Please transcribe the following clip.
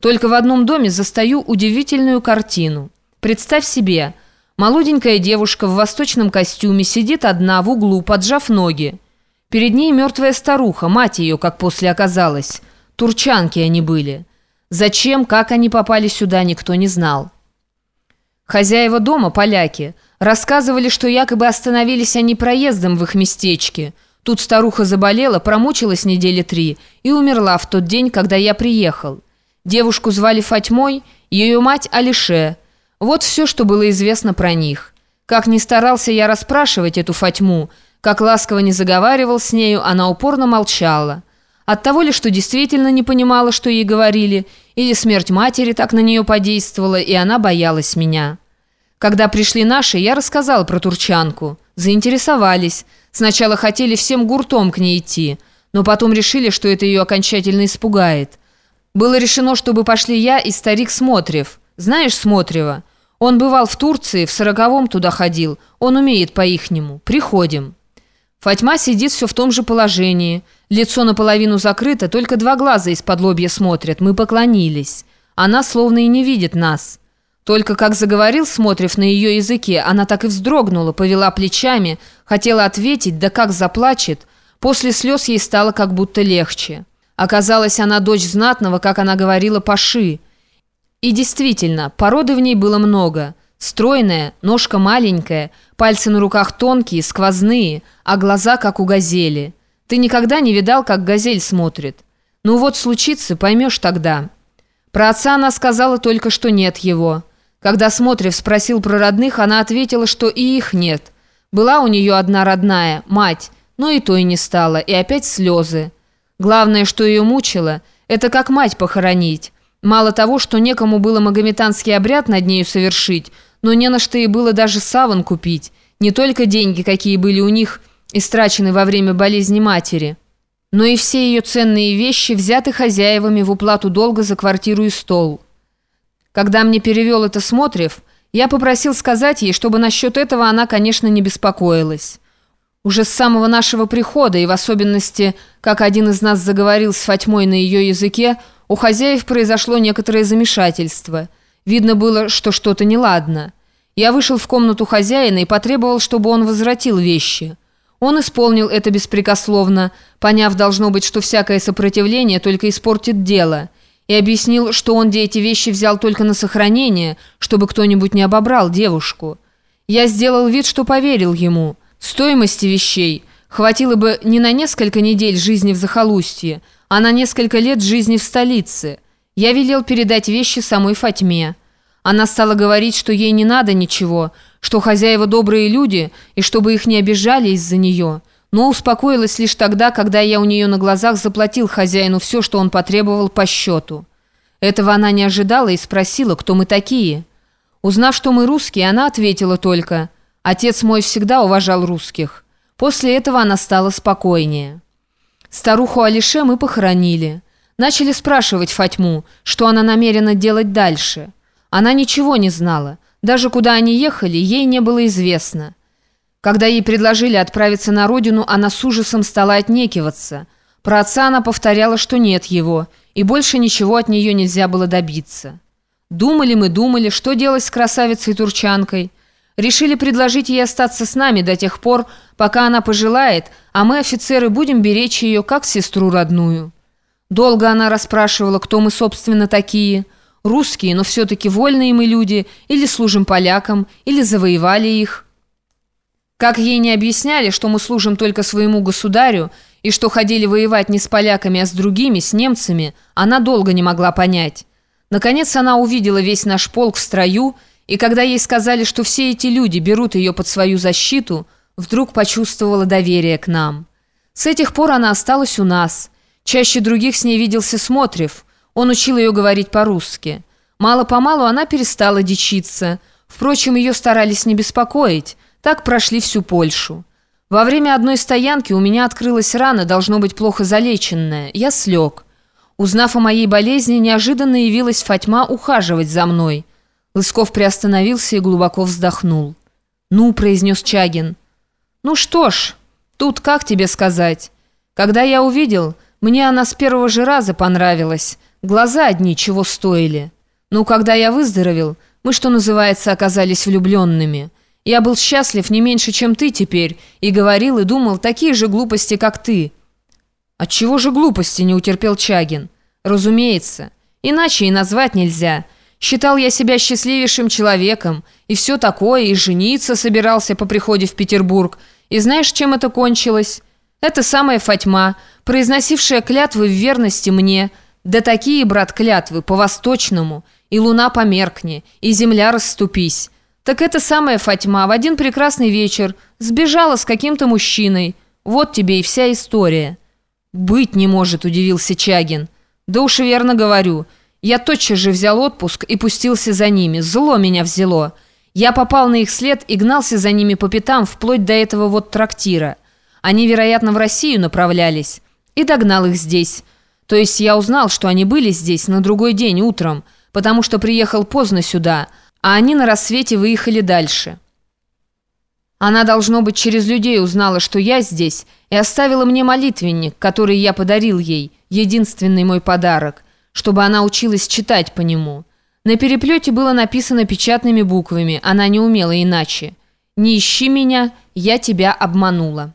Только в одном доме застаю удивительную картину. Представь себе, молоденькая девушка в восточном костюме сидит одна в углу, поджав ноги. Перед ней мертвая старуха, мать ее, как после оказалось. Турчанки они были. Зачем, как они попали сюда, никто не знал. Хозяева дома, поляки, рассказывали, что якобы остановились они проездом в их местечке. Тут старуха заболела, промучилась недели три и умерла в тот день, когда я приехал. Девушку звали Фатьмой, ее мать Алише. Вот все, что было известно про них. Как ни старался я расспрашивать эту Фатьму, как ласково не заговаривал с нею, она упорно молчала. От того ли, что действительно не понимала, что ей говорили, или смерть матери так на нее подействовала, и она боялась меня. Когда пришли наши, я рассказал про турчанку. Заинтересовались. Сначала хотели всем гуртом к ней идти, но потом решили, что это ее окончательно испугает. Было решено, чтобы пошли я и старик Смотрев. Знаешь Смотрева? Он бывал в Турции, в сороковом туда ходил. Он умеет по-ихнему. Приходим». Фатьма сидит все в том же положении. Лицо наполовину закрыто, только два глаза из-под лобья смотрят. Мы поклонились. Она словно и не видит нас. Только как заговорил, смотрев на ее языке, она так и вздрогнула, повела плечами, хотела ответить, да как заплачет. После слез ей стало как будто легче. Оказалось, она дочь знатного, как она говорила, паши. И действительно, породы в ней было много – Стройная, ножка маленькая, пальцы на руках тонкие, сквозные, а глаза как у газели. Ты никогда не видал, как газель смотрит. Ну вот случится, поймешь тогда. Про отца она сказала только, что нет его. Когда Смотрев спросил про родных, она ответила, что и их нет. Была у нее одна родная, мать, но и то и не стало, и опять слезы. Главное, что ее мучило, это как мать похоронить. Мало того, что некому было магометанский обряд над нею совершить, но не на что и было даже саван купить. Не только деньги, какие были у них истрачены во время болезни матери, но и все ее ценные вещи взяты хозяевами в уплату долга за квартиру и стол. Когда мне перевел это Смотрев, я попросил сказать ей, чтобы насчет этого она, конечно, не беспокоилась. Уже с самого нашего прихода, и в особенности, как один из нас заговорил с Фатьмой на ее языке, у хозяев произошло некоторое замешательство – Видно было, что что-то неладно. Я вышел в комнату хозяина и потребовал, чтобы он возвратил вещи. Он исполнил это беспрекословно, поняв, должно быть, что всякое сопротивление только испортит дело, и объяснил, что он где эти вещи взял только на сохранение, чтобы кто-нибудь не обобрал девушку. Я сделал вид, что поверил ему. Стоимости вещей хватило бы не на несколько недель жизни в захолустье, а на несколько лет жизни в столице – я велел передать вещи самой Фатьме. Она стала говорить, что ей не надо ничего, что хозяева добрые люди, и чтобы их не обижали из-за нее. Но успокоилась лишь тогда, когда я у нее на глазах заплатил хозяину все, что он потребовал по счету. Этого она не ожидала и спросила, кто мы такие. Узнав, что мы русские, она ответила только «Отец мой всегда уважал русских». После этого она стала спокойнее. Старуху Алише мы похоронили. Начали спрашивать Фатьму, что она намерена делать дальше. Она ничего не знала. Даже куда они ехали, ей не было известно. Когда ей предложили отправиться на родину, она с ужасом стала отнекиваться. Про отца она повторяла, что нет его, и больше ничего от нее нельзя было добиться. Думали мы, думали, что делать с красавицей-турчанкой. Решили предложить ей остаться с нами до тех пор, пока она пожелает, а мы, офицеры, будем беречь ее, как сестру родную». Долго она расспрашивала, кто мы, собственно, такие. Русские, но все-таки вольные мы люди, или служим полякам, или завоевали их. Как ей не объясняли, что мы служим только своему государю, и что ходили воевать не с поляками, а с другими, с немцами, она долго не могла понять. Наконец она увидела весь наш полк в строю, и когда ей сказали, что все эти люди берут ее под свою защиту, вдруг почувствовала доверие к нам. С этих пор она осталась у нас – Чаще других с ней виделся Смотрев. Он учил ее говорить по-русски. Мало-помалу она перестала дичиться. Впрочем, ее старались не беспокоить. Так прошли всю Польшу. Во время одной стоянки у меня открылась рана, должно быть плохо залеченная. Я слег. Узнав о моей болезни, неожиданно явилась Фатьма ухаживать за мной. Лысков приостановился и глубоко вздохнул. «Ну», — произнес Чагин. «Ну что ж, тут как тебе сказать? Когда я увидел...» Мне она с первого же раза понравилась. Глаза одни чего стоили. Ну, когда я выздоровел, мы, что называется, оказались влюбленными. Я был счастлив не меньше, чем ты теперь, и говорил и думал такие же глупости, как ты». «Отчего же глупости?» – не утерпел Чагин. «Разумеется. Иначе и назвать нельзя. Считал я себя счастливейшим человеком, и все такое, и жениться собирался по приходе в Петербург. И знаешь, чем это кончилось? Это самая Фатьма, произносившая клятвы в верности мне. Да такие, брат, клятвы, по-восточному. И луна померкни, и земля расступись. Так это самая Фатьма в один прекрасный вечер сбежала с каким-то мужчиной. Вот тебе и вся история». «Быть не может», – удивился Чагин. «Да уж верно говорю. Я тотчас же взял отпуск и пустился за ними. Зло меня взяло. Я попал на их след и гнался за ними по пятам вплоть до этого вот трактира. Они, вероятно, в Россию направлялись. И догнал их здесь. То есть я узнал, что они были здесь на другой день утром, потому что приехал поздно сюда, а они на рассвете выехали дальше». Она, должно быть, через людей узнала, что я здесь, и оставила мне молитвенник, который я подарил ей, единственный мой подарок, чтобы она училась читать по нему. На переплете было написано печатными буквами, она не умела иначе. «Не ищи меня, я тебя обманула».